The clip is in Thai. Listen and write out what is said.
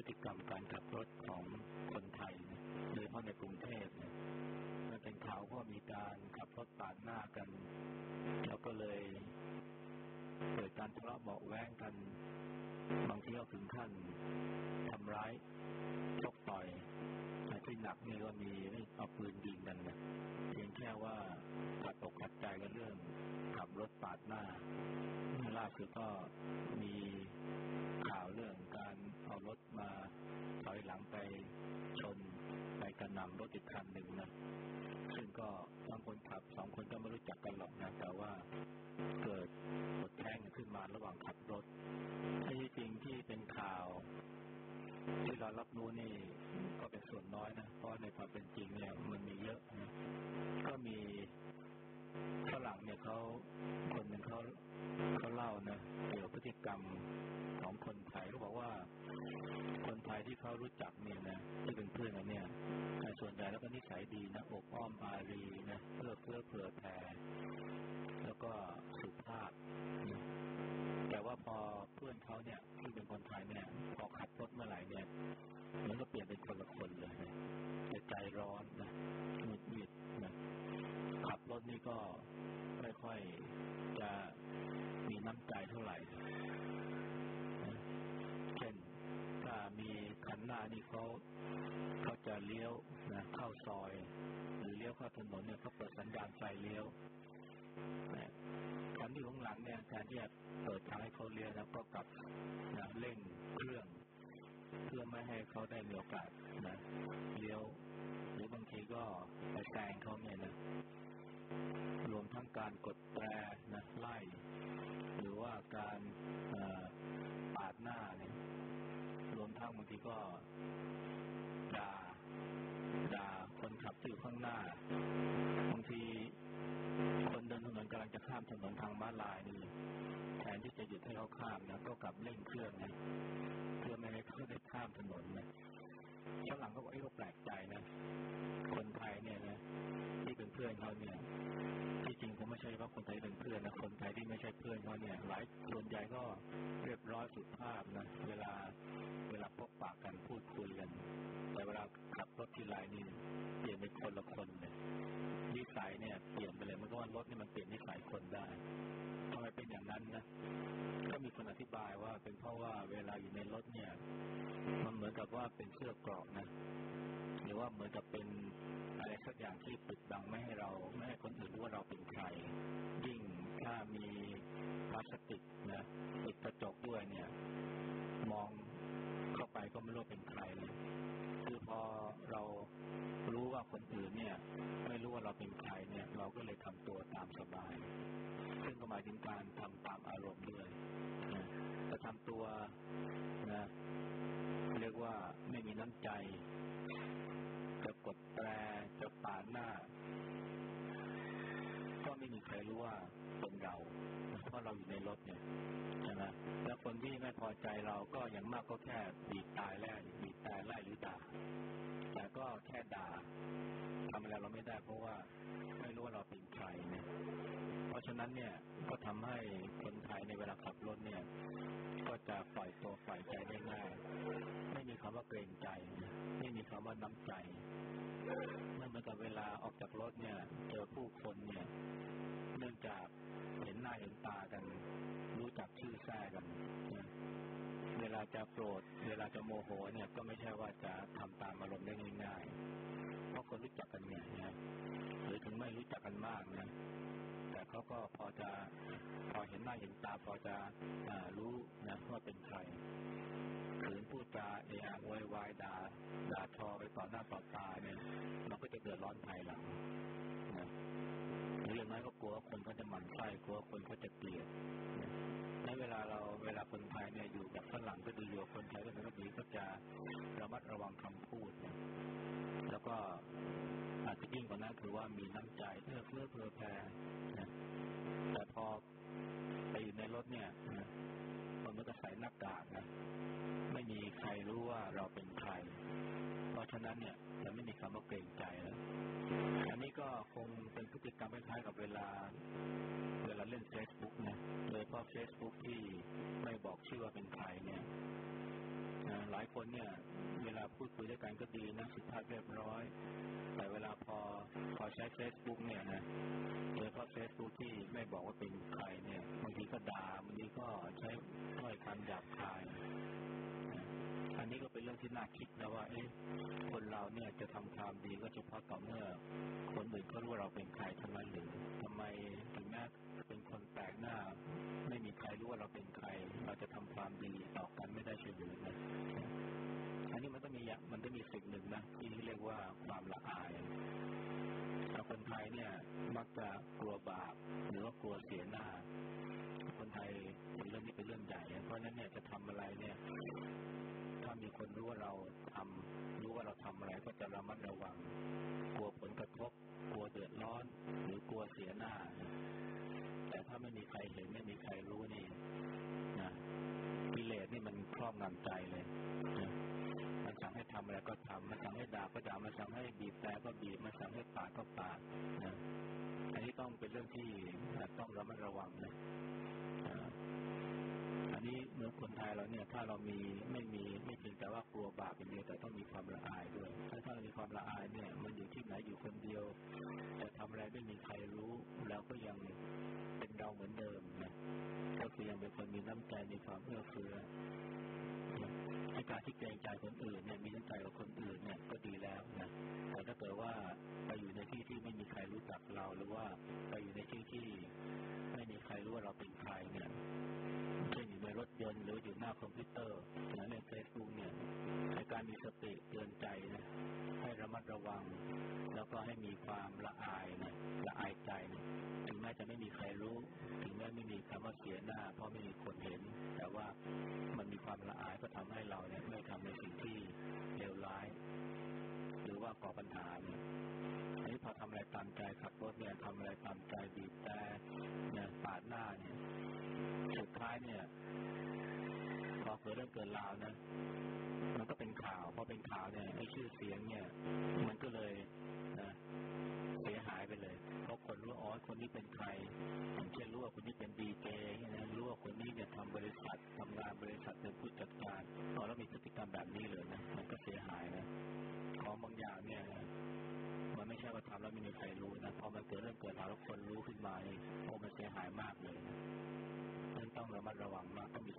พฤติกรรมการขับรถของคนไทยโดยเฉพาะในกรุงเทพเนี่ยมันเป็นข่าวว่ามีการขับรถปาดหน้ากัน แล้วก็เลยเกิดการทะเลาะเบาแว้งกัน บางทีก็ถึงขั้นทำร้ายชกต่อยที่หนักนี่ก็มีเอาปืนยิงกันนะเพียงแค่ว่าขัดอกขัดใจกันเรื่องขับรถปาดหน้าล่าสุดก็มี รถมาถอยหลังไปชนไปกระหน่ำรถอีกคันหนึ่งนะซึ่งก็ทั้งคนขับสองคนก็ไม่รู้จักกันหรอกนะแต่ว่าเกิดกดแท่งขึ้นมาระหว่างขับรถที่จริงที่เป็นข่าวที่เรารับรู้นี่ก็เป็นส่วนน้อยนะ เพราะในความเป็นจริงเนี่ยมันมีเยอะนะก็มีฝรั่งเนี่ยเขาคนหนึ่งเขาเขาเล่านะเกี่ยวกับพฤติกรรมของคนไทยเขาบอกว่า ยที่เขารู้จักเนี่ยนะที่เป็นเพื่อนกันเนี่ยส่วนใหญ่แล้วก็นิสัยดีนะอกอ้อมอารีนะเพื่อเพื่อเผื่อแผ่แล้วก็สุภาพนะแต่ว่าพอเพื่อนเขาเนี่ยที่เป็นคนไทยเนี่ยพอขับรถเมื่อไหร่เนี่ยมันก็เปลี่ยนเป็นคนละคนเลยนะจะใจร้อนนะหงุดหงิดนะขับรถนี่ก็ไม่ค่อยจะมีน้ำใจเท่าไหร่เช่นถ้ามีคัานี่เขาเขาจะเลี้ยวนะเข้าซอย หรือเลี้ยวเข้าถนนเนี่ยเขาเปิดสัญญาณไฟเลี้ยวคันที่ข้างหลังเนี่ยแทนที่จะเปิดทางให้เขาเลี้ยวแล้วก็กลับนะเร่งเครื่อง เพื่อไม่ให้เขาได้มีโอกาสนะเลี้ยว หรือบางทีก็ไปแซงเขาเนี่ยนะรวมทั้งการกดแตรนะไล่ หรือว่าการ รวมทั้งบางทีก็ด่าด่าคนขับที่อยู่ข้างหน้า บางทีคนเดินถนนกำลังจะข้ามถนนทางม้าลายนี่แทนที่จะหยุดให้เขาข้ามนะก็กลับเร่งเครื่องนะเพื่อไม่ให้เขาได้ข้ามถนนนะฝรั่งก็บอกไอ้เขาแปลกใจนะ คนไทยเนี่ยนะที่เป็นเพื่อนเขาเนี่ย ที่จริงผมไม่ใช่ว่าคนไทยเป็นเพื่อนนะคนไทยที่ไม่ใช่เพื่อนเขาเนี่ยหลายส่วนใหญ่ก็เรียบร้อยสุภาพนะเวลา คนได้ทำไมเป็นอย่างนั้นนะก็มีคนอธิบายว่าเป็นเพราะว่าเวลาอยู่ในรถเนี่ย มันเหมือนกับว่าเป็นเสื้อกรอกนะหรือว่าเหมือนกับเป็นอะไรสักอย่างที่ปิดบังไม่ให้เราไม่ให้คนอื่นรู้ว่าเราเป็นใครยิ่งถ้ามีพลาสติกนะปิดกระจกด้วยเนี่ย มองเข้าไปก็ไม่รู้เป็นใครเลยคือพอเรา คนอื่นเนี่ย ไม่รู้ว่าเราเป็นใครเนี่ย เราก็เลยทำตัวตามสบาย ซึ่งก็หมายถึงการทำตามอารมณ์ด้วยจะทำตัวนะเรียกว่าไม่มีน้ำใจ จะกดแตรจะปาดหน้า ก็ไม่มีใครรู้ว่าเป็นเราเพราะเราอยู่ในรถเนี่ยใช่ไหมแล้วคนที่ไม่พอใจเราก็อย่างมากก็แค่บีบตายแล่บีบตายไล่หรือด่า แต่ก็แค่ด่าทำอะไรเราไม่ได้ เพราะว่าไม่รู้ว่าเราเป็นใครเนี่ยเพราะฉะนั้นเนี่ยก็ทำให้คนไทยในเวลาขับรถเนี่ย ก็จะปล่อยตัวปล่อยใจได้ง่ายไม่มีคำว่าเกรงใจ ไม่มีคำว่าน้ำใจเมื่อมือนกับเวลาออกจากรถเนี่ย เจอผู้คนเนี่ย เนื่องจากเห็นหน้าเห็นตากัน รู้จักชื่อแท้กันเวลาจะโกรธเวลาจะโมโหเนี่ยก็ไม่ใช่ว่าจะทำตามอารมณ์ได้ง่ายๆเพราะคนรู้จักกันเนี่ยนะหรือถึงไม่รู้จักกันมากนะแต่เขาก็พอจะพอเห็นหน้าเห็นตาพอจะรู้นะว่าเป็นใครขืนพูดจาเอะอะโวยวายด่าด่าทอไปต่อหน้าต่อตาเนี่ยเราก็จะเดือดร้อนภายหลังนะหรืออย่างน้อยก็กลัวคนเขาจะหมั่นไส้กลัวคนเขาจะเกลียดใน คนไทยเนี่ยอยู่กับฝรั่งก็ดีอยู่คนไทยก็เป็นก็ดีก็จะระมัดระวังคำพูดนะแล้วก็อาจจะยิ่งกว่านั้นคือว่ามีน้ำใจเพื่อเพื่อเพื่อแผ่นะแต่พอไปอยู่ในรถเนี่ยคนมันก็ใส่หน้ากากนะไม่มีใครรู้ว่าเราเป็นใคร เพราะฉะนั้นเนี่ยจะไม่มีคำว่าเกรงใจแล้วอันนี้ก็คงเป็นพฤติกรรมคล้ายๆกับเวลา เวลาเล่นเฟซบุ๊ก นะโดยเฉพาะเฟซบุ๊กที่ไม่บอกชื่อว่าเป็นใครเนี่ยหลายคนเนี่ย เวลาพูดคุยด้วยกันก็ดีนะสุภาพเรียบร้อย แต่เวลาพอพอใช้เฟซบุ๊กเนี่ยนะโดยเฉพาะเฟซบุ๊กที่ไม่บอกว่าเป็นใครเนี่ยบางทีก็ด่าบางทีก็ใช้ถ้อยคำหยาบคายอันนี้ก็เป็นเรื่องที่น่าคิดนะว่าเอ๊ะคนเราเนี่ยจะทำความดีก็เฉพาะต่อเมื่อคนอื่นเขารู้ว่าเราเป็นใครท่านั้นหรือทำไม เราเป็นใคร เราจะทำความดีต่อกันไม่ได้เฉยหรือนะอันนี้มันต้องมีมันต้องมีสิ่งหนึ่งนะที่เรียกว่าความละอายเราคนไทยเนี่ยมักจะกลัวบาปหรือว่ากลัวเสียหน้า คนไทยเห็นเรื่องนี้เป็นเรื่องใหญ่เพราะฉะนั้นเนี่ยจะทำอะไรเนี่ยถ้ามีคนรู้ว่าเราทำรู้ว่าเราทำอะไรก็จะระมัดระวัง กลัวผลกระทบ กลัวเดือดร้อน หรือกลัวเสียหน้า มันครอบงำใจเลยนะมันสั่งให้ทำอะไรก็ทำมันสั่งให้ด่าก็ด่ามันสั่งให้บีบแต่ก็บีบมันสั่งให้ปาดก็ปาดนะอันนี้ต้องเป็นเรื่องที่ต้องระมัดระวังนะอันนี้เมื่อคนไทยเราเนี่ย ถ้าเรามีไม่มีไม่เพียงแต่ว่ากลัวบาปอย่างเดียวแต่ต้องมีความละอายด้วย ถ้าถ้าเรามีความละอายเนี่ย มันอยู่ที่ไหนอยู่คนเดียวจะทำอะไรไม่มีใครรู้แล้วก็ยังเป็นเราเหมือนเดิมนะก็คือยังเป็นคนมีน้ำใจมีความเอื้อเฟื้อในการที่ เกรงใจคนอื่นเนี่ยมีน้ำใจกับคนอื่นเนี่ยก็ดีแล้วนะแต่ถ้าเกิดว่าไปอยู่ในที่ที่ไม่มีใครรู้จักเราหรือว่าไปอยู่ในที่ที่ไม่มีใครรู้ว่าเราเป็นใครเนี่ยเช่นอยู่ในรถยนต์หรืออยู่หน้าคอมพิวเตอร์หรือในเฟซบุ๊กเนี่ยในการมีสติเตือนใจนะให้ระมัดระวัง แล้วก็ให้มีความละอายนะละอายใจนะถึงแม้จะไม่มีใครรู้ ถึงแม้ไม่มีคำว่าเสียหน้า เพราะไม่มีคนเห็น แต่ว่าามใจขับรถเนี่ยทำอะไรตามใจบีบแต่เนี่ยปาดหน้าเนี่ย สุดท้ายเนี่ยพอเกิดเรื่องเกิดราวนะมันก็เป็นข่าวพอเป็นข่าวเนี่ยไอ้ชื่อเสียงเนี่ย มันก็เลยนะเสียหายไปเลยเพราะคนรู้อ๋อคนนี้เป็นใครอย่างเช่นรู้ว่าคนนี้เป็นดีเจนะรู้ว่าคนนี้เนี่ยทำบริษัททำงานบริษัทเป็นผู้จัดการพอแบาทโอ้มันเสียหายมากเลยท่านต้องระมัดระวังมากต้องมี